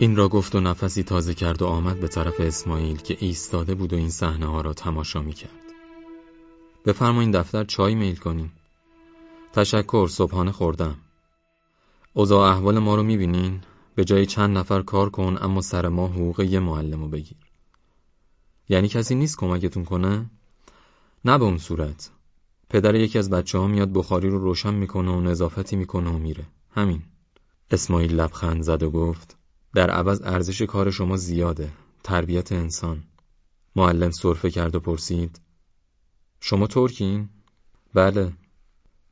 این را گفت و نفسی تازه کرد و آمد به طرف اسماعیل که ایستاده بود و این صحنه ها را تماشا می کرد. بفرمایین دفتر چای میل کنیم. تشکر صبحانه خوردم. اوضاع احوال ما رو می‌بینین؟ به جای چند نفر کار کن اما سر ما حقوق یه معلم رو بگیر. یعنی کسی نیست کمکتون کنه؟ نه به اون صورت. پدر یکی از بچه ها میاد بخاری رو روشن می‌کنه و نظافتی می‌کنه و میره. همین. اسماعیل لبخند زد و گفت در عوض ارزش کار شما زیاده. تربیت انسان. معلم صرفه کرد و پرسید شما ترکین؟ بله.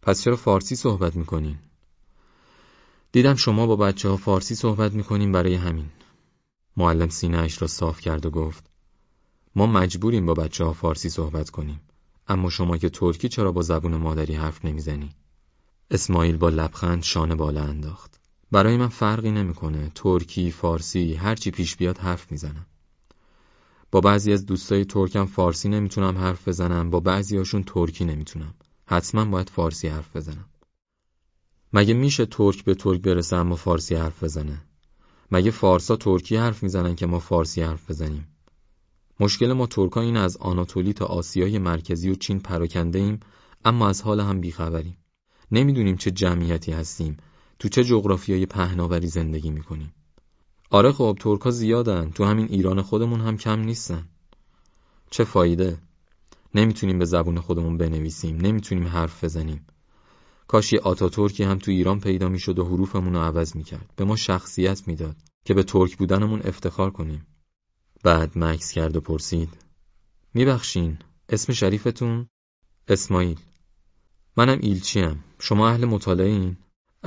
پس چرا فارسی صحبت می‌کنین؟ دیدم شما با بچه ها فارسی صحبت می‌کنیم برای همین. معلم سینه اش را صاف کرد و گفت ما مجبوریم با بچه ها فارسی صحبت کنیم. اما شما که ترکی چرا با زبون مادری حرف نمی‌زنی؟ اسماعیل با لبخند شانه بالا انداخت. برای من فرقی نمی‌کنه. ترکی، فارسی، هرچی پیش بیاد حرف می‌زنم. با بعضی از دوستای ترکم فارسی نمی‌تونم حرف بزنم، با بعضی هاشون ترکی نمی‌تونم. حتما باید فارسی حرف بزنم. مگه میشه ترک به ترک برسه اما فارسی حرف بزنه؟ مگه فارسا ترکی حرف می‌زنن که ما فارسی حرف بزنیم؟ مشکل ما ترکا این از آناتولی تا آسیای مرکزی و چین پراکنده ایم اما از حال هم بیخبریم. نمی‌دونیم چه جمعیتی هستیم، تو چه جغرافیای پهناوری زندگی می‌کنیم. آره خب ترکا زیادن، تو همین ایران خودمون هم کم نیستن. چه فایده؟ نمی‌تونیم به زبون خودمون بنویسیم، نمی‌تونیم حرف بزنیم. کاش یه آتاتورکی هم تو ایران پیدا می‌شد و حروفمون رو عوض می‌کرد. به ما شخصیت می‌داد که به ترک بودنمون افتخار کنیم. بعد مکس کرد و پرسید میبخشین اسم شریفتون؟ اسماعیل منم ایلچیم شما اهل مطالعه این؟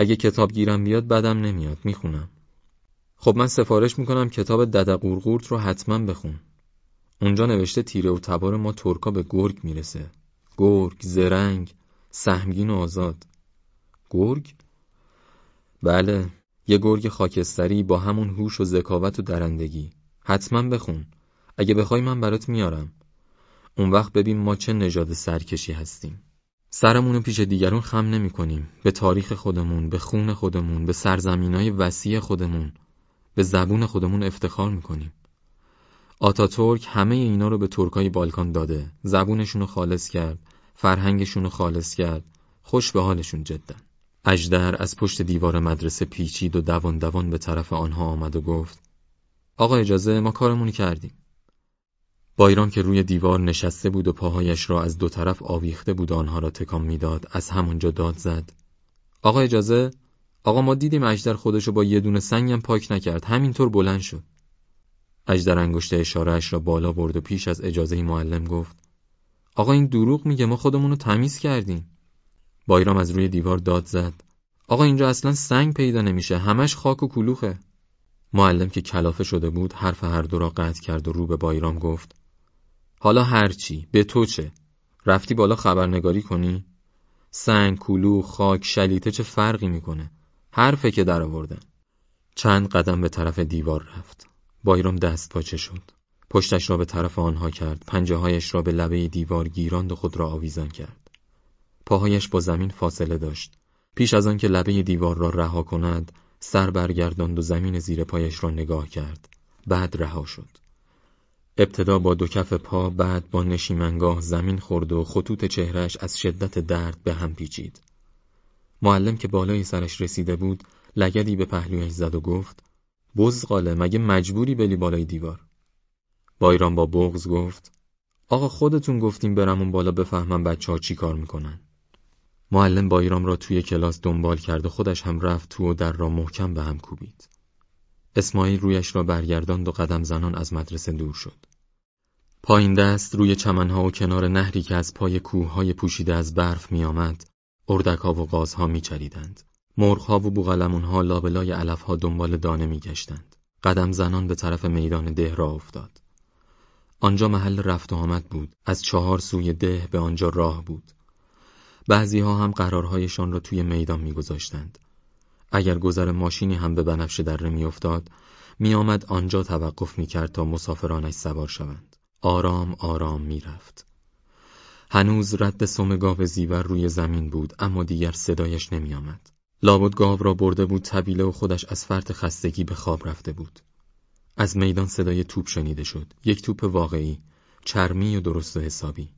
اگه کتاب گیرم بیاد بدم نمیاد می‌خونم. خب من سفارش می‌کنم کتاب ددقورقورت رو حتما بخون. اونجا نوشته تیره و تبار ما ترکا به گرگ می‌رسه. گرگ، زرنگ، سهمگین و آزاد. گرگ؟ بله یه گرگ خاکستری با همون هوش و ذکاوت و درندگی. حتما بخون. اگه بخوای من برات میارم. اون وقت ببین ما چه نژاد سرکشی هستیم. سرمون پیش دیگرون خم نمی کنیم به تاریخ خودمون به خون خودمون به سرزمینای وسیع خودمون به زبون خودمون افتخار می‌کنیم. آتاتورک همه اینا رو به ترکای بالکان داده. زبونشون رو خالص کرد فرهنگشون رو خالص کرد. خوش به حالشون جدا. اجدر از پشت دیوار مدرسه پیچید و دوان دوان به طرف آنها آمد و گفت آقا اجازه ما کارمونی کردیم. بایرام که روی دیوار نشسته بود و پاهایش را از دو طرف آویخته بود آنها را تکان می‌داد. از همونجا داد زد. آقا اجازه؟ آقا ما دیدیم اجدر خودشو با یه دونه سنگم پاک نکرد. همینطور بلند شد. اجدر انگشت اشارهش را بالا برد و پیش از اجازه معلم گفت آقا این دروغ میگه ما خودمون رو تمیز کردیم. بایرام از روی دیوار داد زد. آقا اینجا اصلا سنگ پیدا نمیشه همش خاک و کلوخه. معلم که کلافه شده بود حرف هر دو را قطع کرد و رو به بایرام گفت حالا هرچی به تو چه؟ رفتی بالا خبرنگاری کنی؟ سنگ کلو خاک شلیته چه فرقی می‌کنه؟ حرفه که در آوردن چند قدم به طرف دیوار رفت. بایرام دست پاچه شد. پشتش را به طرف آنها کرد. پنجه هایش را به لبه دیوار گیراند و خود را آویزان کرد. پاهایش با زمین فاصله داشت. پیش از آن که لبه دیوار را رها کند سر برگرداند و زمین زیر پایش را نگاه کرد. بعد رها شد. ابتدا با دو کف پا بعد با نشیمنگاه زمین خورد و خطوط چهرش از شدت درد به هم پیچید معلم که بالای سرش رسیده بود لگدی به پهلویش زد و گفت بزغاله مگه مجبوری بلی بالای دیوار بایران با بغز گفت آقا خودتون گفتیم برم اون بالا بفهمم بچه ها چی کار می‌کنن معلم بایرام را توی کلاس دنبال کرد و خودش هم رفت تو و در را محکم به هم کوبید. اسماعیل رویش را برگرداند و قدم زنان از مدرسه دور شد. پایین دست روی چمنها و کنار نهری که از پای کوههای پوشیده از برف می آمد، اردکها و غازها می چریدند. مرغها و بوغلمونها لابلای علفها دنبال دانه می گشتند. قدم زنان به طرف میدان ده را افتاد. آنجا محل رفت و آمد بود. از چهار سوی ده به آنجا راه بود. بعضی ها هم قرارهایشان را توی میدان میگذاشتند. اگر گذر ماشینی هم به بنفش دره میافتاد میآمد آنجا توقف می‌کرد تا مسافرانش سوار شوند. آرام آرام می‌رفت. هنوز رد سم گاو زیور روی زمین بود اما دیگر صدایش نمیآمد. لابد گاو را برده بود طبیله و خودش از فرط خستگی به خواب رفته بود. از میدان صدای توپ شنیده شد. یک توپ واقعی چرمی و درست و حسابی.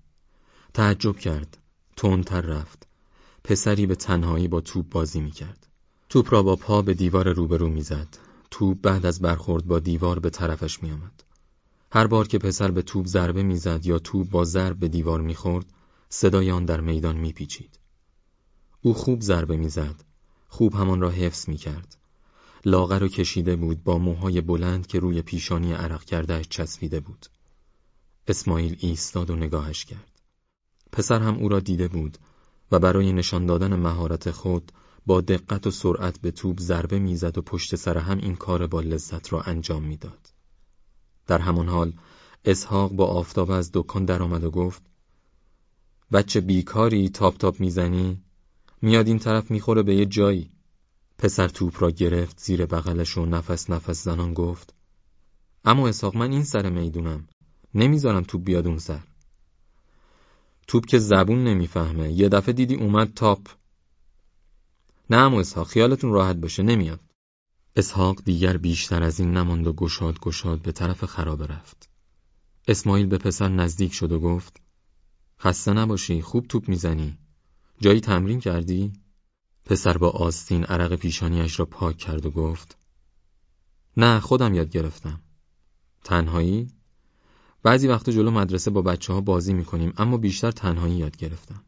تعجب کرد. تندتر رفت. پسری به تنهایی با توپ بازی می‌کرد. توپ را با پا به دیوار روبرو می‌زد. توپ بعد از برخورد با دیوار به طرفش میآمد. هر بار که پسر به توپ ضربه می‌زد یا توپ با ضرب به دیوار می‌خورد صدای آن در میدان میپیچید. او خوب ضربه می‌زد خوب همان را حفظ می‌کرد. لاغر و کشیده بود با موهای بلند که روی پیشانی عرق کردهش چسبیده بود. اسماعیل ایستاد و نگاهش کرد. پسر هم او را دیده بود و برای نشان دادن مهارت خود با دقت و سرعت به توپ ضربه می‌زد و پشت سر هم این کار با لذت را انجام می‌داد. در همان حال اسحاق با آفتاب از دکان درآمد و گفت بچه بیکاری تاپ تاپ می‌زنی؟ میاد این طرف می‌خوره به یه جایی. پسر توپ را گرفت زیر بغلش و نفس نفس زنان گفت اما اسحاق من این سر می‌دونم نمی‌ذارم توپ بیاد اون سر. توپ که زبون نمی‌فهمه یه دفعه دیدی اومد تاپ. نه امو اسحاق خیالتون راحت باشه نمیاد. اسحاق دیگر بیشتر از این نماند و گشاد گشاد به طرف خرابه رفت اسماعیل به پسر نزدیک شد و گفت خسته نباشی خوب توپ می‌زنی جایی تمرین کردی؟ پسر با آستین عرق پیشانیش را پاک کرد و گفت نه خودم یاد گرفتم تنهایی؟ بعضی وقت جلو مدرسه با بچه ها بازی می‌کنیم اما بیشتر تنهایی یاد گرفتم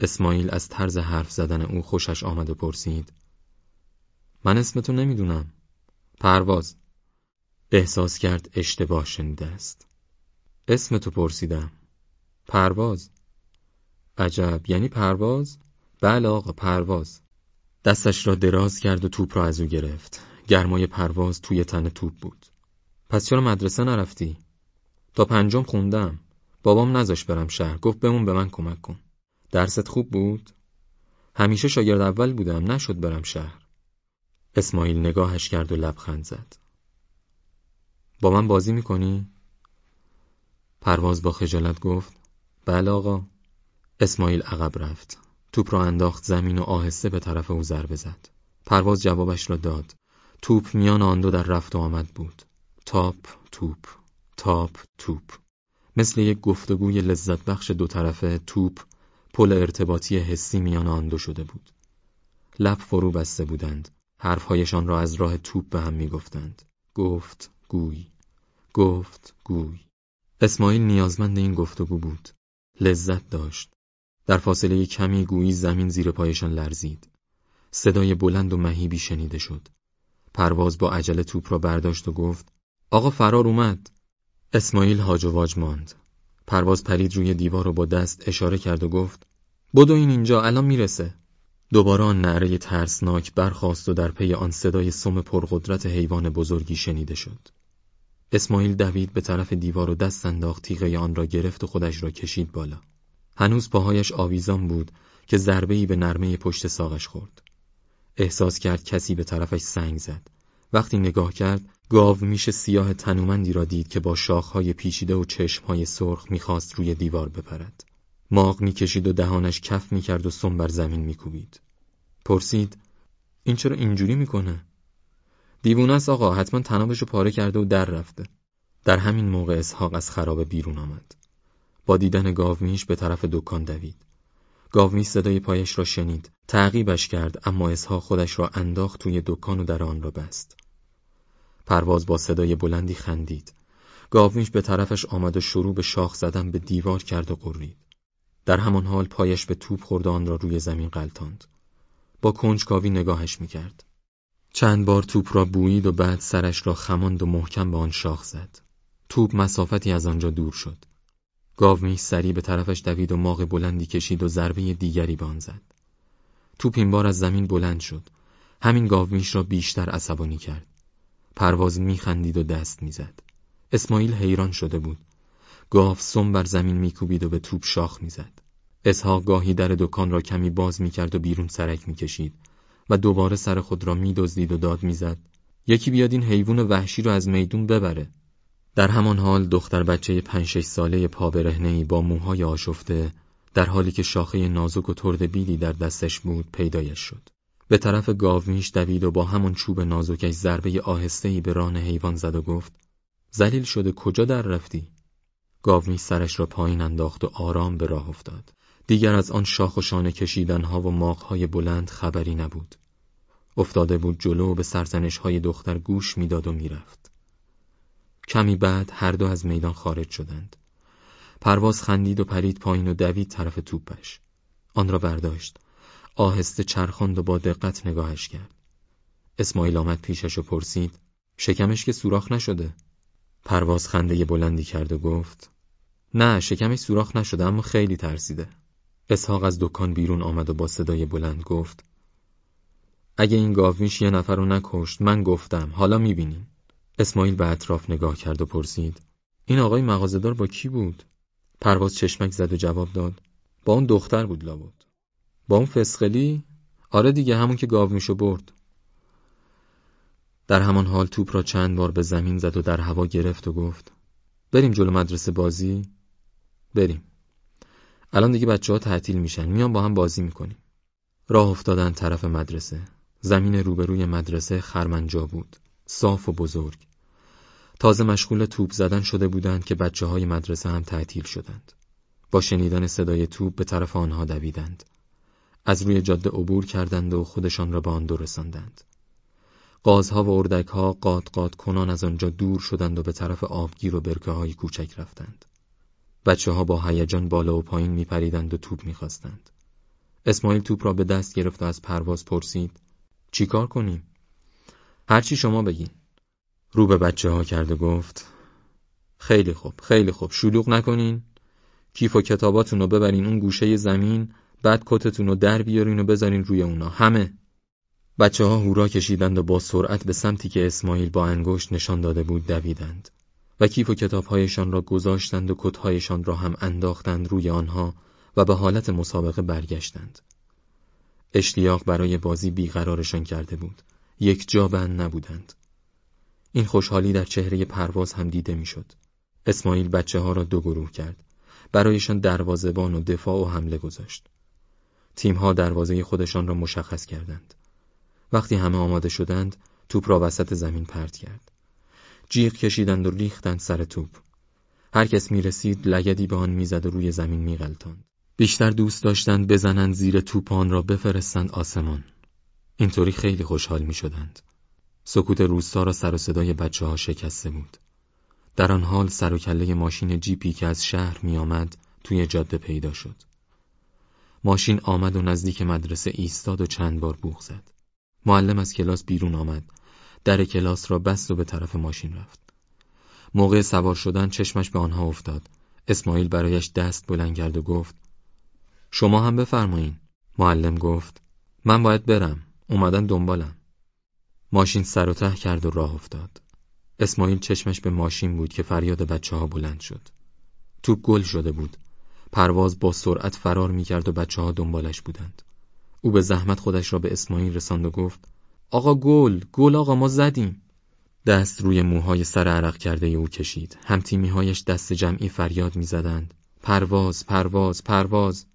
اسماعیل از طرز حرف زدن او خوشش آمد و پرسید من اسمتو نمی‌دونم. پرواز. احساس کرد اشتباه شنیده است. اسمتو پرسیدم. پرواز. عجب. یعنی پرواز؟ بله آقا پرواز. دستش را دراز کرد و توپ را از او گرفت. گرمای پرواز توی تن توپ بود. پس چرا مدرسه نرفتی؟ تا پنجم خوندم. بابام نذاش برم شهر. گفت بمون به من کمک کن. درست خوب بود؟ همیشه شاگرد اول بودم. نشد برم شهر. اسماعیل نگاهش کرد و لبخند زد. با من بازی می‌کنی؟ پرواز با خجالت گفت بله آقا. اسماعیل عقب رفت. توپ را انداخت زمین و آهسته به طرف او ضربه زد. پرواز جوابش را داد. توپ میان آن دو در رفت و آمد بود. تاپ توپ تاپ توپ. مثل یک گفتگوی لذت بخش دو طرفه توپ پل ارتباطی حسی میان آن دو شده بود. لب فرو بسته بودند. حرفهایشان را از راه توپ به هم می‌گفتند. گفت گوی. گفت گوی. اسماعیل نیازمند این گفتگو بود. لذت داشت. در فاصله کمی گویی زمین زیر پایشان لرزید. صدای بلند و مهیبی شنیده شد. پرواز با عجله توپ را برداشت و گفت آقا فرار اومد. اسماعیل هاج و واج ماند. پرواز پرید روی دیوار و با دست اشاره کرد و گفت بدو این اینجا الان می‌رسه. دوباره آن نعره ترسناک برخاست و در پی آن صدای سم پرقدرت حیوان بزرگی شنیده شد. اسماعیل دوید به طرف دیوار و دست انداخت تیغه آن را گرفت و خودش را کشید بالا. هنوز پاهایش آویزان بود که ضربه‌ای به نرمه پشت ساقش خورد. احساس کرد کسی به طرفش سنگ زد. وقتی نگاه کرد گاو میش سیاه تنومندی را دید که با شاخهای پیچیده و چشمهای سرخ می‌خواست روی دیوار بپرد ماغ می‌کشید و دهانش کف می‌کرد و سم بر زمین میکوبید. پرسید این چرا اینجوری می‌کنه؟ دیوونه است آقا حتما تنابشو پاره کرده و در رفته. در همین موقع اسحاق از خرابه بیرون آمد. با دیدن گاومیش به طرف دکان دوید. گاومیش صدای پایش را شنید تعقیبش کرد اما اسحاق خودش را انداخت توی دکان و در آن را بست. پرواز با صدای بلندی خندید. گاومیش به طرفش آمد و شروع به شاخ زدن به دیوار کرد و قرید در همان حال پایش به توپ خورد آن را روی زمین قلتاند با کنجکاوی نگاهش می‌کرد چند بار توپ را بویید و بعد سرش را خماند و محکم به آن شاخ زد. توپ مسافتی از آنجا دور شد. گاومیش سری به طرفش دوید و ماغ بلندی کشید و ضربه دیگری به آن زد. توپ این بار از زمین بلند شد. همین گاومیش را بیشتر عصبانی کرد. پرواز میخندید و دست می‌زد. اسماعیل حیران شده بود. گاو سم بر زمین میکوبید و به توپ شاخ می‌زد. اسحاق گاهی در دکان را کمی باز می‌کرد و بیرون سرک می‌کشید و دوباره سر خود را میدزدید و داد می‌زد یکی بیاد این حیوان وحشی رو از میدون ببره در همان حال دختر بچه پنج شش ساله پا برهنه‌ای با موهای آشفته در حالی که شاخه نازک و ترد بیلی در دستش بود پیدایش شد به طرف گاومیش دوید و با همون چوب نازکش ضربه آهسته‌ای به ران حیوان زد و گفت زلیل شده کجا در رفتی؟ گاومیش سرش را پایین انداخت و آرام به راه افتاد. دیگر از آن شاخ و شانه کشیدنها و ماغهای بلند خبری نبود. افتاده بود جلو به سرزنشهای دختر گوش می‌داد و می‌رفت. کمی بعد هر دو از میدان خارج شدند. پرواز خندید و پرید پایین و دوید طرف توپش. آن را برداشت. آهسته چرخاند و با دقت نگاهش کرد. اسماعیل آمد پیشش و پرسید شکمش که سوراخ نشده. پرواز خنده بلندی کرد و گفت نه شکمش سوراخ نشده اما خیلی ترسیده. اسحاق از دکان بیرون آمد و با صدای بلند گفت اگه این گاومیش یه نفر رو نکشت من گفتم حالا می‌بینیم اسماعیل به اطراف نگاه کرد و پرسید این آقای مغازهدار با کی بود؟ پرواز چشمک زد و جواب داد با اون دختر بود لابد با اون فسخلی؟ آره دیگه همون که گاومیشو برد در همان حال توپ را چند بار به زمین زد و در هوا گرفت و گفت بریم جلو مدرسه بازی؟ بریم. الان دیگه بچه ها تعطیل میشن. میان با هم بازی می‌کنیم. راه افتادن طرف مدرسه. زمین روبروی مدرسه خرمنجا بود. صاف و بزرگ. تازه مشغول توپ زدن شده بودند که بچه های مدرسه هم تعطیل شدند. با شنیدن صدای توپ به طرف آنها دویدند. از روی جاده عبور کردند و خودشان را به آن دو رساندند. قازها و اردکها قاد قاد کنان از آنجا دور شدند و به طرف آبگیر و برکه های کوچک رفتند. بچه ها با هیجان بالا و پایین میپریدند و توپ می‌خواستند. اسماعیل توپ را به دست گرفت و از پرواز پرسید چیکار کنیم؟ هرچی شما بگین. رو به بچه ها کرد و گفت خیلی خوب خیلی خوب شلوغ نکنین. کیف و کتاباتون رو ببرین اون گوشه زمین بعد کتتون رو در بیارین و بذارین روی اونا همه. بچه ها هورا کشیدند و با سرعت به سمتی که اسماعیل با انگشت نشان داده بود دویدند. کیف و کتابهایشان را گذاشتند و کتهایشان را هم انداختند روی آنها و به حالت مسابقه برگشتند. اشتیاق برای بازی بیقرارشان کرده بود. یک جا بند نبودند. این خوشحالی در چهره پرواز هم دیده می‌شد. اسماعیل بچه ها را دو گروه کرد. برایشان دروازهبان و دفاع و حمله گذاشت. تیمها دروازه خودشان را مشخص کردند. وقتی همه آماده شدند، توپ را وسط زمین پرت کرد. جیغ کشیدند و ریختند سر توپ. هر کس می رسید لگدی به آن می‌زد و روی زمین می غلطاند. بیشتر دوست داشتند بزنند زیر توپان را بفرستند آسمان. اینطوری خیلی خوشحال می شدند. سکوت روستا را سر و صدای بچه ها شکسته بود. در آن حال سر و کله ماشین جیپی که از شهر می آمد توی جاده پیدا شد. ماشین آمد و نزدیک مدرسه ایستاد و چند بار بوغ زد. معلم از کلاس بیرون آمد. در کلاس را بست و به طرف ماشین رفت. موقع سوار شدن چشمش به آنها افتاد. اسماعیل برایش دست بلند کرد و گفت شما هم بفرمایین. معلم گفت من باید برم. اومدن دنبالم. ماشین سر و ته کرد و راه افتاد. اسماعیل چشمش به ماشین بود که فریاد بچه ها بلند شد. توپ گل شده بود. پرواز با سرعت فرار می کرد و بچه ها دنبالش بودند. او به زحمت خودش را به اسماعیل رساند و گفت آقا گل گل آقا ما زدیم. دست روی موهای سر عرق کرده او کشید. همتیمیهایش دست جمعی فریاد می‌زدند. پرواز پرواز پرواز.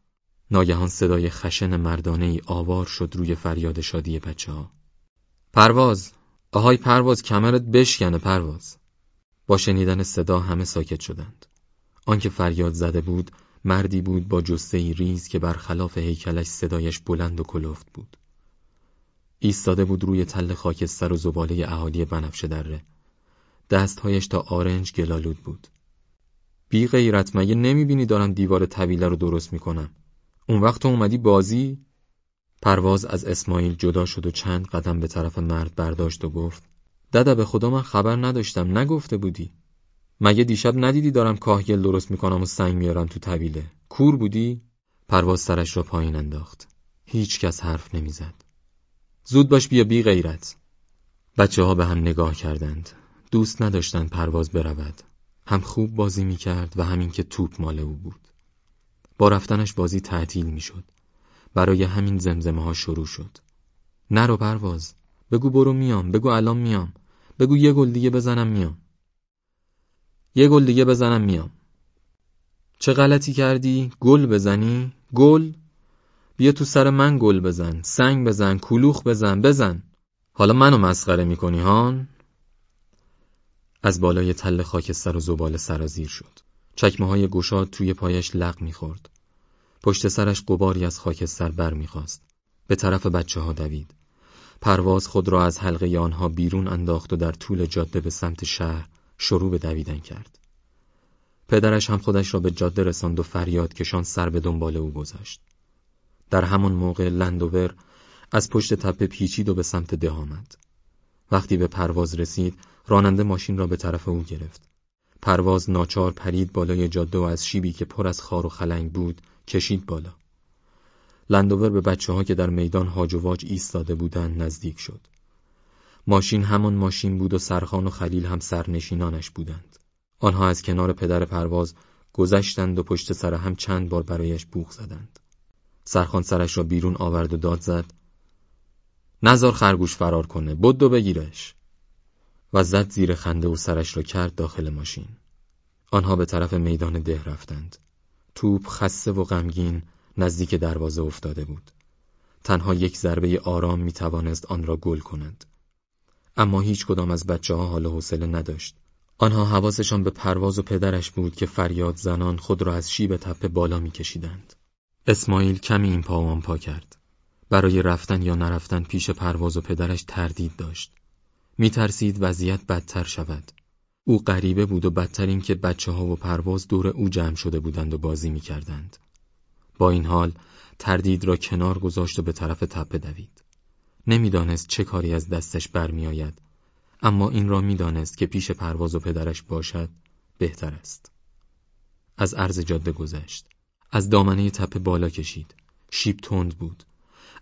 ناگهان صدای خشن مردانه ای آوار شد روی فریاد شادی بچه ها. پرواز آهای پرواز کمرت بشکنه پرواز. با شنیدن صدا همه ساکت شدند. آنکه فریاد زده بود مردی بود با جسته ریز که برخلاف هیکلش صدایش بلند و کلفت بود. ایستاده بود روی تل خاکستر و زباله اهالی بنفشه دره دستهایش تا آرنج گلالود بود. بی غیرت مگه نمی‌بینی دارم دیوار طویله رو درست می‌کنم؟ اون وقت اومدی بازی؟ پرواز از اسماعیل جدا شد و چند قدم به طرف مرد برداشت و گفت دادا به خدا من خبر نداشتم. نگفته بودی. مگه دیشب ندیدی دارم کاهگل درست می‌کنم و سنگ میارم تو طویله؟ کور بودی؟ پرواز سرش را پایین انداخت. هیچ کس حرف نمی‌زد. زود باش بیا بی غیرت بچه ها به هم نگاه کردند دوست نداشتند پرواز برود هم خوب بازی می‌کرد و همین که توپ مال او بود با رفتنش بازی تعطیل می‌شد. برای همین زمزمه ها شروع شد. نرو پرواز. بگو برو میام. بگو الان میام. بگو یه گل دیگه بزنم میام. یه گل دیگه بزنم میام. چه غلطی کردی؟ گل بزنی؟ گل؟ بیا تو سر من گل بزن سنگ بزن کلوخ بزن بزن. حالا منو مسخره می‌کنی هان؟ از بالای تل خاکستر و زبال سرازیر شد. چکمه های گشاد توی پایش لق می‌خورد. پشت سرش قباری از خاکستر بر می‌خواست. به طرف بچه ها دوید. پرواز خود را از حلقه آنها بیرون انداخت و در طول جاده به سمت شهر شروع به دویدن کرد. پدرش هم خودش را به جاده رساند و فریاد کشان سر به دنبال او گذاشت. در همان موقع لندوور از پشت تپه پیچید و به سمت ده آمد. وقتی به پرواز رسید راننده ماشین را به طرف او گرفت. پرواز ناچار پرید بالای جاده و از شیبی که پر از خار و خلنگ بود کشید بالا. لندوور به بچه ها که در میدان هاج و واج ایستاده بودند نزدیک شد. ماشین همان ماشین بود و سرخان و خلیل هم سرنشینانش بودند. آنها از کنار پدر پرواز گذشتند و پشت سر هم چند بار برایش بوغ زدند. سرخان سرش را بیرون آورد و داد زد. نزار خرگوش فرار کنه بدو بگیرش. و زد زیر خنده و سرش را کرد داخل ماشین. آنها به طرف میدان ده رفتند. توپ خسته و غمگین نزدیک دروازه افتاده بود. تنها یک ضربه آرام می توانست آن را گل کند. اما هیچ کدام از بچه ها حال حوصله نداشت. آنها حواسشان به پرواز و پدرش بود که فریاد زنان خود را از شیب تپه بالا میکشیدند. اسماعیل کمی این پا آن پا کرد. برای رفتن یا نرفتن پیش پرواز و پدرش تردید داشت. میترسید وضعیت بدتر شود. او غریبه بود و بدتر این که بچه ها و پرواز دور او جمع شده بودند و بازی می‌کردند. با این حال تردید را کنار گذاشت و به طرف تپه دوید. نمی‌دانست چه کاری از دستش برمیآید اما این را می‌دانست که پیش پرواز و پدرش باشد بهتر است. از عرض جاده گذشت. از دامنه تپه بالا کشید. شیب تند بود.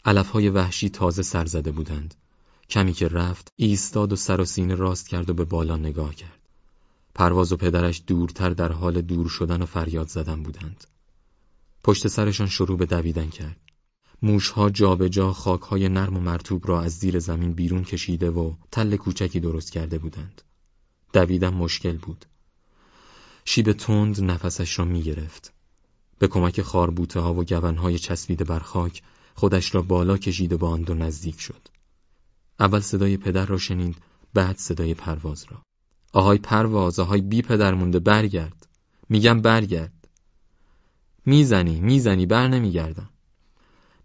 علفهای وحشی تازه سر زده بودند. کمی که رفت ایستاد و سر و سینه راست کرد و به بالا نگاه کرد. پرواز و پدرش دورتر در حال دور شدن و فریاد زدن بودند. پشت سرشان شروع به دویدن کرد. موشها جابجا خاکهای نرم و مرتوب را از زیر زمین بیرون کشیده و تل کوچکی درست کرده بودند. دویدن مشکل بود. شیب تند نفسش را می گرفت. به کمک خاربوته ها و گونهای چسبیده بر خاک خودش را بالا کشید و با آن دو نزدیک شد. اول صدای پدر را شنید بعد صدای پرواز را. آهای پرواز آهای بی پدر مونده برگرد. میگم برگرد. می‌زنی می‌زنی بر نمیگردم.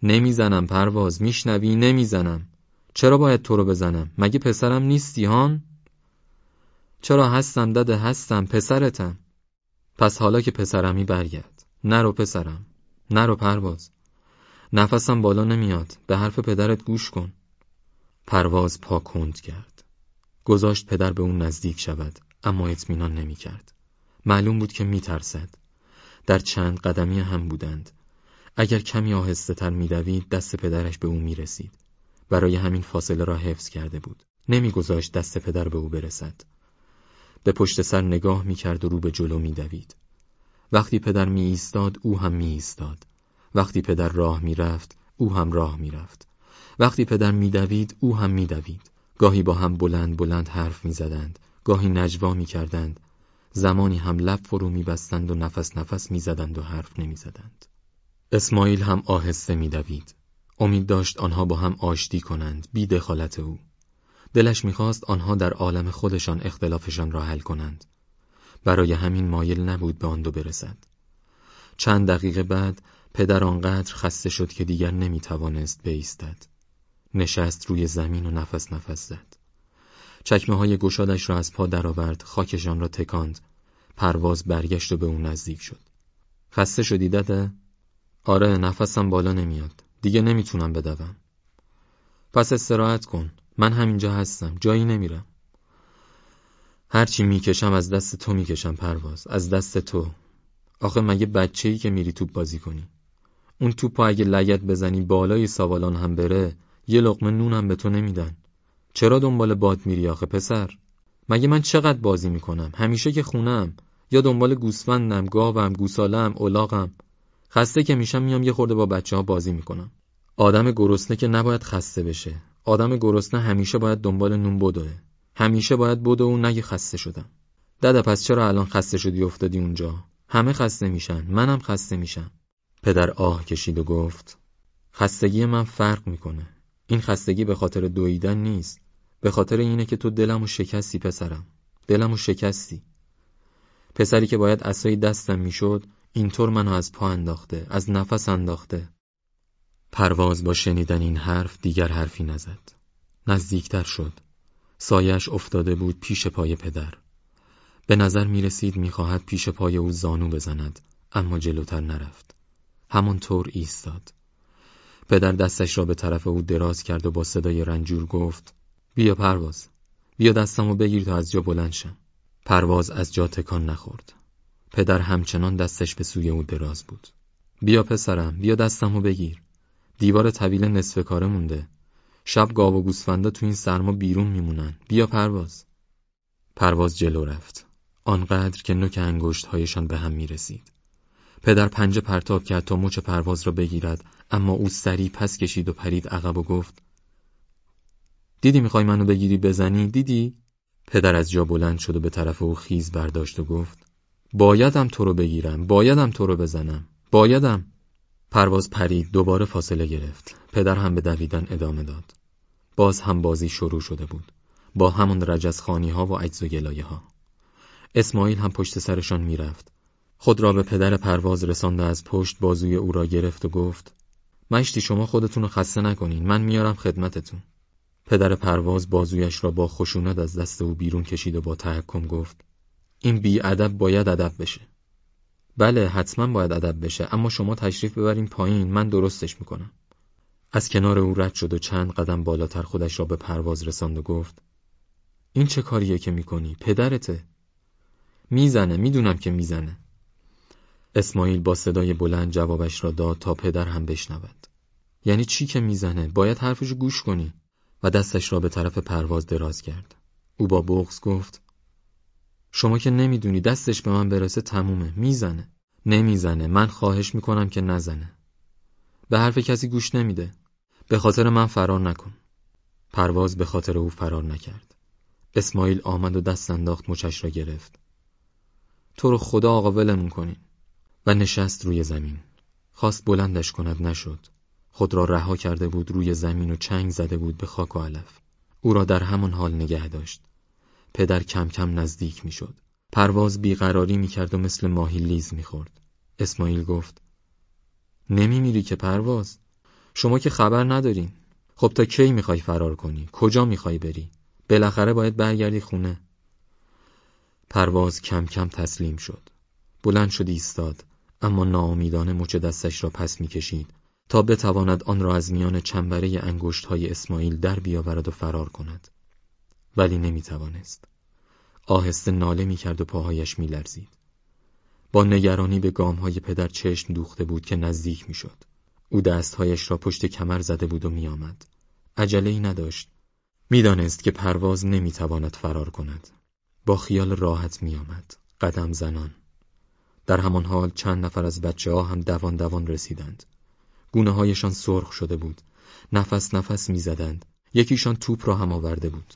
نمی‌زنم پرواز میشنوی نمی‌زنم چرا باید تو رو بزنم مگه پسرم نیستی هان چرا هستم دده هستم پسرتم پس حالا که پسرمی برگرد نرو پسرم نرو پرواز نفسم بالا نمیاد به حرف پدرت گوش کن پرواز پا کند کرد گذاشت پدر به اون نزدیک شود اما اطمینان نمی‌کرد معلوم بود که میترسد در چند قدمی هم بودند اگر کمی آهسته تر میدوید دست پدرش به او می رسید. برای همین فاصله را حفظ کرده بود. نمیگذاشت دست پدر به او برسد. به پشت سر نگاه می کرد و رو به جلو می دوید. وقتی پدر می ایستاد او هم می ایستاد. وقتی پدر راه می رفت او هم راه می رفت. وقتی پدر می دوید او هم می دوید. گاهی با هم بلند بلند حرف می زدند. گاهی نجوا می کردند. زمانی هم لب فرو می بستند و نفس نفس می زدند و حرف نمی زدند. اسماعیل هم آهسته میدوید. امید داشت آنها با هم آشتی کنند بی دخالت او. دلش می‌خواست آنها در عالم خودشان اختلافشان را حل کنند. برای همین مایل نبود به آن دو برسد. چند دقیقه بعد پدر آنقدر خسته شد که دیگر نمی‌توانست بایستد. نشست روی زمین و نفس نفس زد. چکمه های گشادش را از پا درآورد، خاکشان را تکاند. پرواز برگشت و به اون نزدیک شد. خسته شدی داده؟ آره نفسم بالا نمیاد دیگه نمی‌تونم بدوم پس استراحت کن من همینجا هستم جایی نمیرم هرچی می‌کشم از دست تو می‌کشم پرواز از دست تو. آخه مگه بچه ای که میری توپ بازی کنی؟ اون توپ اگه لگت بزنی بالای سوالان هم بره یه لقمه نون هم به تو نمیدن. چرا دنبال باد میری آخه پسر؟ مگه من چقدر بازی می‌کنم؟ همیشه که خونم. یا دنبال گوسفندم گاوم گوسالم الاغم. خسته که میشم میام یه خورده با بچه ها بازی می‌کنم. آدم گرسنه که نباید خسته بشه. آدم گرسنه همیشه باید دنبال نون بدوه. همیشه باید بدو و نگه خسته شدم. دادا پس چرا الان خسته شدی افتادی اونجا؟ همه خسته میشن منم خسته میشم. پدر آه کشید و گفت خستگی من فرق می‌کنه. این خستگی به خاطر دویدن نیست. به خاطر اینه که تو دلمو شکستی پسرم. دلمو شکستی. پسری که باید اسایی دستم می‌شد اینطور منو از پا انداخته از نفس انداخته. پرواز با شنیدن این حرف دیگر حرفی نزد. نزدیکتر شد. سایش افتاده بود پیش پای پدر. به نظر می رسید می خواهد پیش پای او زانو بزند اما جلوتر نرفت. همانطور ایستاد. پدر دستش را به طرف او دراز کرد و با صدای رنجور گفت بیا پرواز بیا دستمو بگیر تا از جا بلند شم. پرواز از جا تکان نخورد. پدر همچنان دستش به سوی او دراز بود. بیا پسرم بیا دستمو بگیر. دیوار طویل نصف کاره مونده. شب گاو و گوسفندا تو این سرما بیرون میمونن. بیا پرواز. پرواز جلو رفت. آنقدر که نوک هایشان به هم می رسید. پدر پنجه پرتاب کرد تا مچ پرواز را بگیرد اما او سری پس کشید و پرید عقب و گفت دیدی می‌خوای منو بگیری بزنی؟ دیدی؟ پدر از جا بلند شد و به طرف او خیز برداشت و گفت بایدم تو رو بگیرم بایدم تو رو بزنم بایدم. پرواز پرید دوباره فاصله گرفت. پدر هم به دویدن ادامه داد. باز هم بازی شروع شده بود. با همون رجزخانی ها و عجز و گلایه ها اسماعیل هم پشت سرشان می‌رفت. خود را به پدر پرواز رسانده از پشت بازوی او را گرفت و گفت مشتی شما خودتون رو خسته نکنین. من میارم خدمتتون. پدر پرواز بازویش را با خشونت از دست او بیرون کشید و با تحکم گفت این بی ادب باید ادب بشه. بله حتما باید ادب بشه اما شما تشریف ببرین پایین من درستش می‌کنم. از کنار او رد شد و چند قدم بالاتر خودش را به پرواز رساند و گفت این چه کاریه که می‌کنی؟ پدرته. می‌زنه می‌دونم که می‌زنه. اسماعیل با صدای بلند جوابش را داد تا پدر هم بشنود. یعنی چی که می‌زنه؟ باید حرفشو گوش کنی. و دستش را به طرف پرواز دراز کرد. او با بغز گفت شما که نمی‌دونی دستش به من برسه تمومه. می‌زنه. نمی‌زنه. من خواهش می‌کنم که نزنه. به حرف کسی گوش نمیده. به خاطر من فرار نکن. پرواز به خاطر او فرار نکرد. اسماعیل آمد و دست انداخت مچش را گرفت. تو رو خدا آقا ولمون کنین. و نشست روی زمین. خواست بلندش کند نشد. خود را رها کرده بود روی زمین و چنگ زده بود به خاک و علف. او را در همان حال نگه داشت. پدر کم کم نزدیک می‌شد. پرواز بیقراری می‌کرد و مثل ماهی لیز می‌خورد. اسماعیل گفت نمی میری که پرواز؟ شما که خبر ندارین. خب تا کی می‌خوای فرار کنی؟ کجا می‌خوای بری؟ بالاخره باید برگردی خونه. پرواز کم کم تسلیم شد. بلند شد ایستاد. اما ناامیدانه مچ دستش را پس می‌کشید تا بتواند آن را از میان چنبره انگشت های اسماعیل در بیاورد و فرار کند. ولی نمی‌توانست. آهسته ناله می‌کرد و پاهایش میلرزید. با نگرانی به گامهای پدر چشم دوخته بود که نزدیک می‌شد. او دستهایش را پشت کمر زده بود و میآمد. عجله ای نداشت. می‌دانست که پرواز نمی‌تواند فرار کند. با خیال راحت میآمد. قدم زنان. در همان حال چند نفر از بچه ها هم دوان دوان رسیدند. گونه هایشان سرخ شده بود. نفس نفس می‌زدند. یکیشان توپ را هم آورده بود.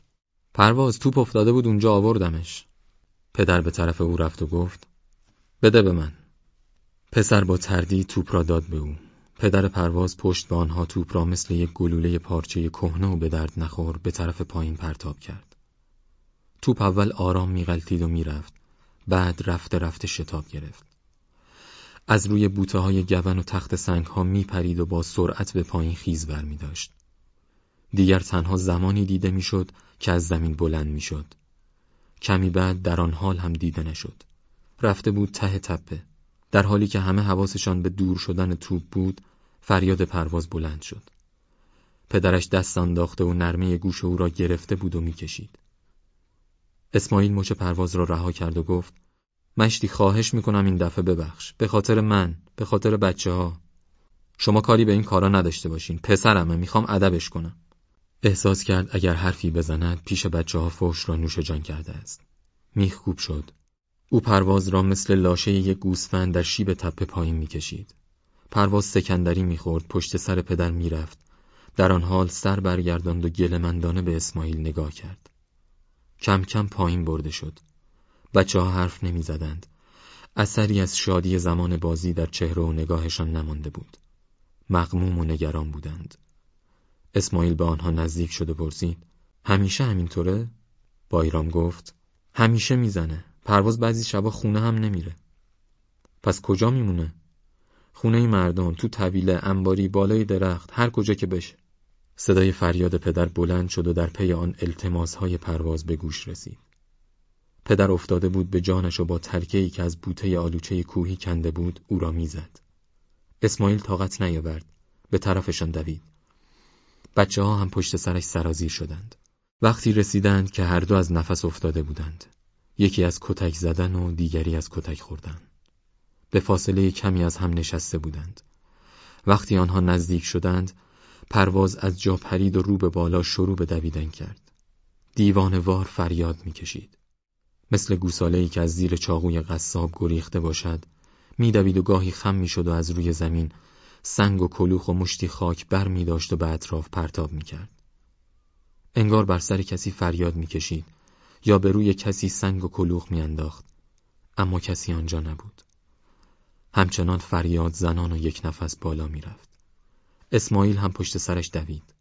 پرواز توپ افتاده بود اونجا آوردمش. پدر به طرف او رفت و گفت بده به من. پسر با تردید توپ را داد به او. پدر پرواز پشت به آنها توپ را مثل یک گلوله پارچه کهنه و به درد نخور به طرف پایین پرتاب کرد. توپ اول آرام میغلطید و می‌رفت. بعد رفته رفته شتاب گرفت. از روی بوته های گون و تخت سنگ ها می پرید و با سرعت به پایین خیز بر می داشت. دیگر تنها زمانی دیده می‌شد که از زمین بلند می‌شد. کمی بعد در آن حال هم دیده نشد. رفته بود ته تپه. در حالی که همه حواسشان به دور شدن توپ بود، فریاد پرواز بلند شد. پدرش دست انداخته و نرمه گوش او را گرفته بود و می‌کشید. اسماعیل مچ پرواز را رها کرد و گفت مشتی خواهش می‌کنم این دفعه ببخش به خاطر من به خاطر بچه ها شما کاری به این کارا نداشته باشین پسرمه می‌خوام ادبش کنم احساس کرد اگر حرفی بزند پیش بچه ها فوش را نوش جان کرده است. میخ کوب شد. او پرواز را مثل لاشه یک گوسفند در شیب تپه پایین می‌کشید. پرواز سکندری می‌خورد پشت سر پدر می‌رفت. در آن حال سر برگرداند و گلمندانه به اسماعیل نگاه کرد. کم کم پایین برده شد. بچه ها حرف نمی‌زدند. اثری از شادی زمان بازی در چهره و نگاهشان نمانده بود. مغموم و نگران بودند. اسماعیل به آنها نزدیک شده پرسید همیشه همینطوره؟ بایرام گفت همیشه می‌زنه. پرواز بعضی شبا خونه هم نمیره. پس کجا میمونه؟ خونه مردم تو طویله انباری بالای درخت هر کجا که بشه. صدای فریاد پدر بلند شد و در پی آن های پرواز به گوش رسید. پدر افتاده بود به جانش و با ترکه که از بوته آلوچه کوهی کنده بود او را می‌زد. اسماعیل طاقت نیاورد. به طرفشان دوید. بچه ها هم پشت سرش سرازیر شدند. وقتی رسیدند که هر دو از نفس افتاده بودند. یکی از کتک زدن و دیگری از کتک خوردن. به فاصله کمی از هم نشسته بودند. وقتی آنها نزدیک شدند پرواز از جا پرید و رو به بالا شروع به دویدن کرد. دیوان وار فریاد می‌کشید. مثل گوساله‌ای که از زیر چاقوی قصاب گریخته باشد میدوید و گاهی خم می‌شد و از روی زمین سنگ و کلوخ و مشتی خاک بر می داشت و به اطراف پرتاب می کرد. انگار بر سر کسی فریاد می کشید یا به روی کسی سنگ و کلوخ می انداخت. اما کسی آنجا نبود. همچنان فریاد زنان و یک نفس بالا می رفت. اسماعیل هم پشت سرش دوید.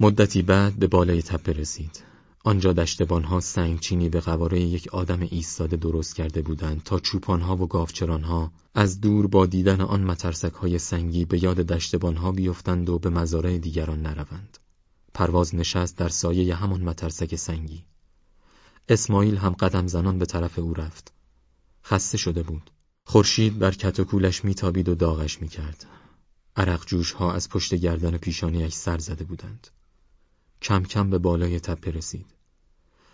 مدتی بعد به بالای تپه رسید. آنجا دشتبانها سنگچینی به قواره یک آدم ایستاده درست کرده بودند تا چوپانها و گاوچرانها از دور با دیدن آن مترسک های سنگی به یاد دشتبانها بیفتند و به مزارع دیگران نروند. پرواز نشست در سایه همان مترسک سنگی. اسماعیل هم قدم زنان به طرف او رفت. خسته شده بود. خورشید بر کتوکولش میتابید و داغش می‌کرد. عرق جوش ها از پشت گردن پیشانیش سر زده بودند. کم کم به بالای تپه رسید.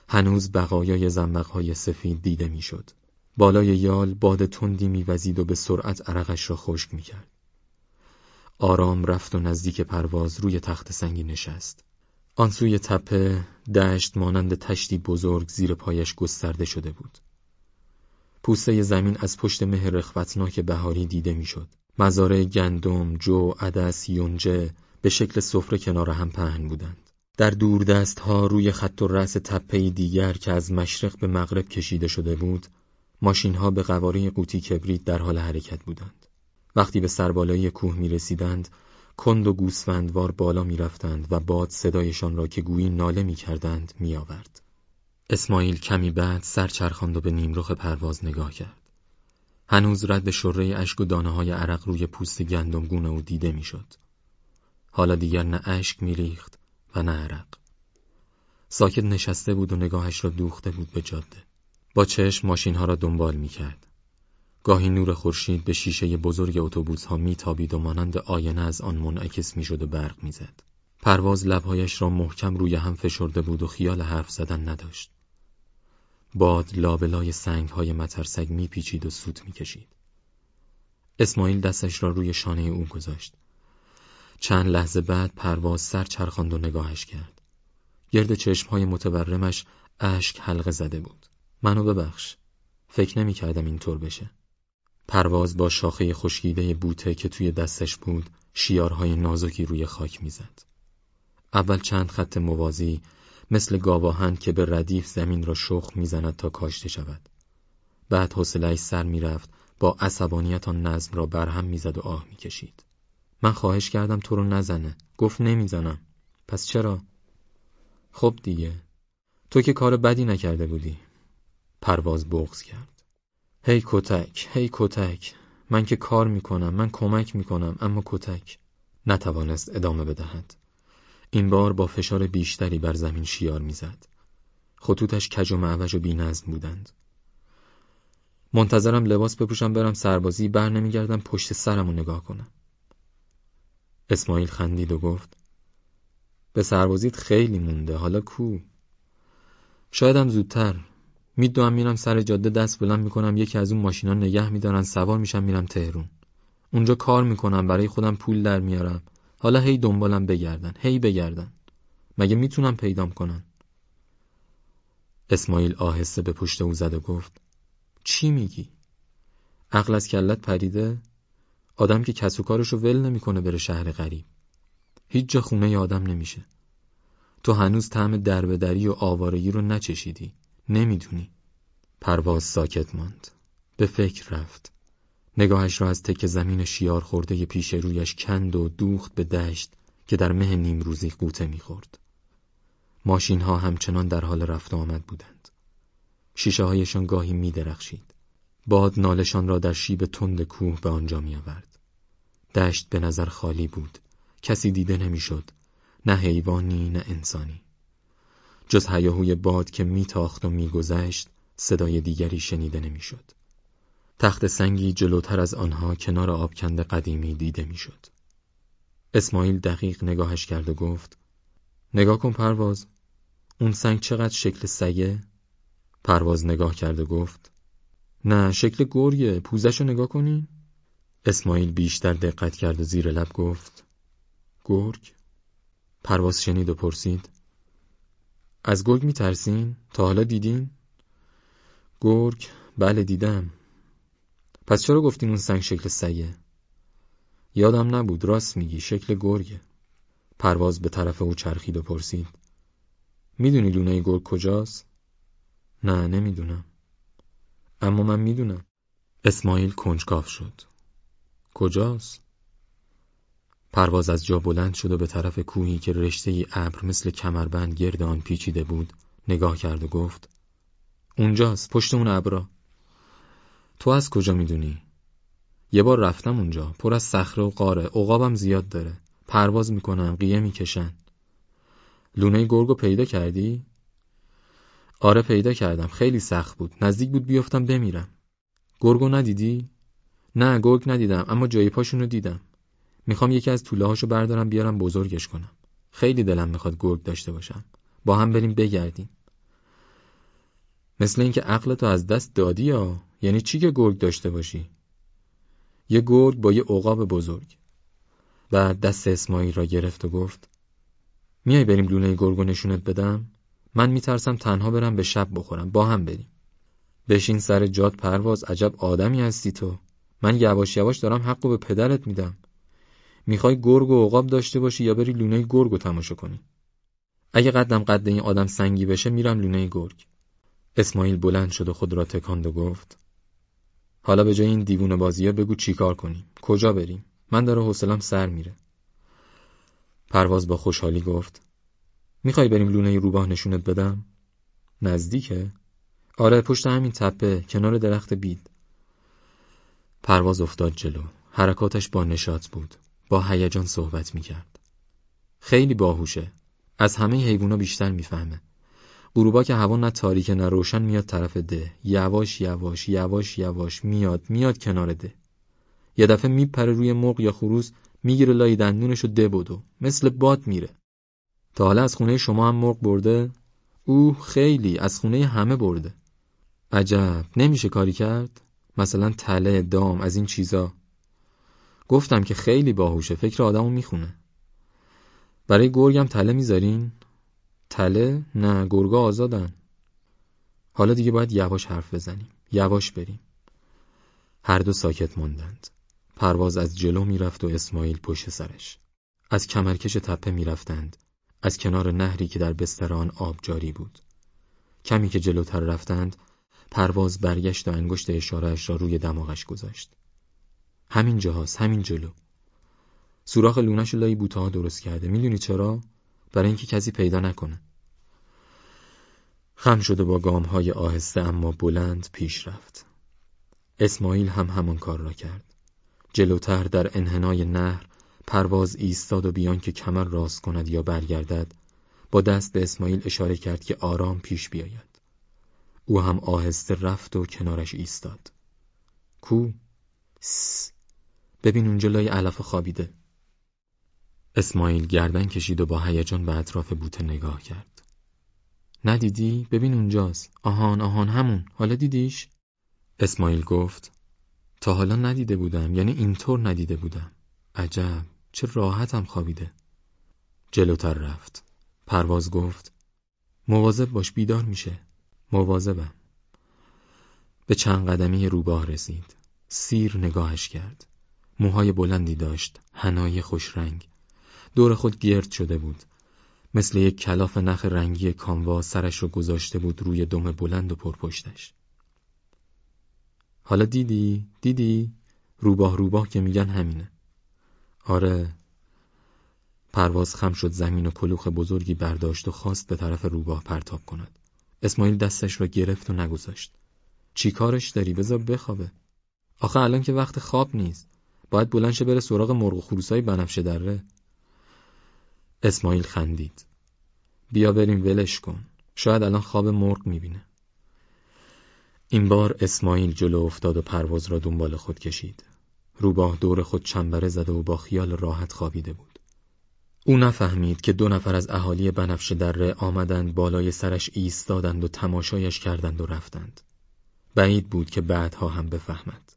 هنوز بقایای زنبقهای سفید دیده می‌شد. بالای یال باد تندی میوزید و به سرعت عرقش را خشک می‌کرد. آرام رفت و نزدیک پرواز روی تخت سنگی نشست. آن سوی تپه دشت مانند تشتی بزرگ زیر پایش گسترده شده بود. پوسته زمین از پشت مه رخوتناک بهاری دیده می‌شد. مزارع گندم، جو، عدس، یونجه به شکل سفره کنار هم پهن بودند. در دست ها روی خط و رأس تپه دیگر که از مشرق به مغرب کشیده شده بود ماشین ها به قواره قوطی کبریت در حال حرکت بودند وقتی به سربالایی کوه می رسیدند کند و گوسفندوار بالا می رفتند و باد صدایشان را که گویی ناله می کردند می آورد. اسماعیل کمی بعد سر چرخاند و به نیمرخ پرواز نگاه کرد. هنوز رد شره اشک و دانه های عرق روی پوست گندمگون او دیده می‌شد. حالا دیگر نه اشک میریخت نه عرق. ساکت نشسته بود و نگاهش را دوخته بود به جاده. با چشم ماشین ها را دنبال می کرد. گاهی نور خورشید به شیشه بزرگ اتوبوس ها می تابید و مانند آینه از آن منعکس می شد و برق می زد. پرواز لبهایش را محکم روی هم فشرده بود و خیال حرف زدن نداشت. باد لابلای سنگ های مترسگ می پیچید و سوت می کشید. اسماعیل دستش را روی شانه او گذاشت. چند لحظه بعد پرواز سر چرخاند و نگاهش کرد. گرد چشمهای متورمش اشک حلقه زده بود. منو ببخش. فکر نمی کردم اینطور بشه. پرواز با شاخه خشکیده بوته که توی دستش بود شیارهای نازکی روی خاک می‌زد. اول چند خط موازی مثل گاواهن که به ردیف زمین را شخ می‌زند تا کاشته شود. بعد حوصله‌اش سر می‌رفت با عصبانیت آن نظم را برهم می‌زد و آه می‌کشید. من خواهش کردم تو رو نزنه. گفت نمی‌زنم. پس چرا؟ خب دیگه. تو که کار بدی نکرده بودی. پرواز بغز کرد. هی کتک هی کتک. من که کار می‌کنم من کمک می‌کنم اما کتک نتوانست ادامه بدهد. این بار با فشار بیشتری بر زمین شیار می‌زد. خطوطش کج و معوج و بینظم بودند. منتظرم لباس بپوشم برم سربازی بر نمیگردم پشت سرمو نگاه کنم. اسماعیل خندید و گفت به سربازیت خیلی مونده حالا کو؟ شایدم زودتر. می‌دونم میرم سر جاده دست بلند می‌کنم یکی از اون ماشینا نگه میدارن سوار میشم میرم تهرون. اونجا کار می‌کنم برای خودم پول در میارم. حالا هی دنبالم بگردن هی بگردن. مگه می‌تونم پیدام کنن اسماعیل آهسته به پشت او زد و گفت چی میگی؟ عقل از کلت پریده؟ آدم که کس و کارشو ول نمی‌کنه بره شهر غریب هیچ جا خونه ی آدم نمیشه تو هنوز طعم دربدری و آوارگی رو نچشیدی نمی‌دونی پرواز ساکت ماند به فکر رفت نگاهش را از تک زمین شیار خورده پیش رویش کند و دوخت به دشت که در مه نیمروزی قوطه می‌خورد. ماشین ها همچنان در حال رفت آمد بودند. شیشه هایشان گاهی می درخشید. باد نالشان را در شیب تند کوه به آنجا می آورد. دشت به نظر خالی بود. کسی دیده نمی‌شد. نه حیوانی نه انسانی. جز هیاهوی باد که میتاخت و میگذشت صدای دیگری شنیده نمی‌شد. تخت سنگی جلوتر از آنها کنار آبکند قدیمی دیده می‌شد. اسماعیل دقیق نگاهش کرد و گفت نگاه کن پرواز اون سنگ چقدر شکل سگه؟ پرواز نگاه کرد و گفت نه شکل گرگه پوزشو نگاه کنین اسماعیل بیشتر دقت کرد و زیر لب گفت گرگ پرواز شنید و پرسید از گرگ میترسین؟ تا حالا دیدین؟ گرگ بله دیدم پس چرا گفتین اون سنگ شکل سگه؟ یادم نبود راست میگی شکل گرگه پرواز به طرف او چرخید و پرسید می‌دونی لونه گرگ کجاست؟ نه نمی‌دونم اما من می‌دونم اسماعیل کنجکاف شد کجاست؟ پرواز از جا بلند شد و به طرف کوهی که رشته ابر مثل کمربند گرد آن پیچیده بود نگاه کرد و گفت اونجاست پشت اون ابرا تو از کجا می‌دونی؟ یه بار رفتم اونجا پر از صخره و قاره عقابم زیاد داره پرواز می‌کنم قیه می‌کشن لونه گرگو پیدا کردی؟ آره پیدا کردم. خیلی سخت بود. نزدیک بود بیفتم بمیرم. گرگو ندیدی؟ نه گرگ ندیدم اما جای پاشونو دیدم. می‌خوام یکی از طوله هاشو بردارم بیارم بزرگش کنم. خیلی دلم می‌خواد گرگ داشته باشم. با هم بریم بگردیم. مثل اینکه عقلتو از دست دادی یا؟ یعنی چی که گرگ داشته باشی؟ یه گرگ با یه عقاب بزرگ. بعد دست اسماعیل را گرفت و گفت میای بریم لونه گرگو نشونت بدم؟ من میترسم تنها برم به شب بخورم. با هم بریم. بشین سر جاد پرواز. عجب آدمی هستی تو. من یواش یواش دارم حقو به پدرت میدم. می‌خوای گرگ و عقاب داشته باشی یا بری لونه گرگ رو تماشا کنی؟ اگه قدم قد این آدم سنگی بشه میرم لونه گرگ. اسماعیل بلند شد و خود را تکاند و گفت حالا به جای این دیوونه بازی بگو چیکار کنیم. کجا بریم؟ من داره حوصلم سر میره. پرواز با خوشحالی گفت می‌خوای بریم لونه روباه نشونت بدم؟ نزدیکه. آره پشت همین تپه کنار درخت بید. پرواز افتاد جلو. حرکاتش با نشاط بود. با هیجان صحبت می‌کرد. خیلی باهوشه. از همه حیوونا بیشتر می‌فهمه. غروبا که هوا نه تاریک نه روشن میاد طرف ده یواش یواش یواش یواش میاد میاد کنار ده یه دفعه میپره روی مرغ یا خروس می‌گیره لای دندونش و ده بدو. مثل باد میره. تا حالا از خونه شما هم مرغ برده؟ او خیلی از خونه همه برده. عجب نمیشه کاری کرد؟ مثلا تله دام از این چیزا. گفتم که خیلی باهوشه فکر آدمو می‌خونه. برای گرگم تله می‌ذارین؟ تله؟ نه گرگا آزادن. حالا دیگه باید یواش حرف بزنیم. یواش بریم. هر دو ساکت ماندند. پرواز از جلو می‌رفت و اسماعیل پشت سرش. از کمرکش تپه می‌رفتند. از کنار نهری که در بستر آن آب جاری بود. کمی که جلوتر رفتند پرواز برگشت و انگشت اشارهش را روی دماغش گذاشت. همین جاهاست همین جلو. سوراخ لونش لای بوته ها درست کرده. می‌دونی چرا؟ برای اینکه کسی پیدا نکنه. خم شده با گام های آهسته اما بلند پیش رفت. اسماعیل هم همان کار را کرد. جلوتر در انحنای نهر پرواز ایستاد و بیان که کمر راست کند یا برگردد با دست به اسماعیل اشاره کرد که آرام پیش بیاید. او هم آهسته رفت و کنارش ایستاد. کو؟ س ببین اونجا لای علف خوابیده. اسماعیل گردن کشید و با هیجان به اطراف بوته نگاه کرد. ندیدی؟ ببین اونجاست. آهان آهان همون. حالا دیدیش؟ اسماعیل گفت تا حالا ندیده بودم. یعنی اینطور ندیده بودم. عجب. چه راحتم خوابیده. جلوتر رفت. پرواز گفت مواظب باش بیدار میشه. مواظبم. به چند قدمی روباه رسید. سیر نگاهش کرد. موهای بلندی داشت. هنای خوش رنگ. دور خود گرد شده بود. مثل یک کلاف نخ رنگی کاموا سرش رو گذاشته بود روی دم بلند و پرپشتش. حالا دیدی؟ دیدی؟ روباه روباه که میگن همینه. آره. پرواز خم شد زمین و کلوخ بزرگی برداشت و خواست به طرف روباه پرتاب کند. اسماعیل دستش را گرفت و نگذاشت. چی کارش داری؟ بذار بخوابه. آخه الان که وقت خواب نیست. باید بلنشه بره سراغ مرغ و خروسای بنفشه دره. اسماعیل خندید. بیا بریم ولش کن. شاید الان خواب مرغ می‌بینه. این بار اسماعیل جلو افتاد و پرواز را دنبال خود کشید. روباه دور خود چنبره زده و با خیال راحت خوابیده بود. او نفهمید که دو نفر از اهالی بنفشه دره آمدند بالای سرش ایستادند و تماشایش کردند و رفتند. بعید بود که بعدها هم بفهمد.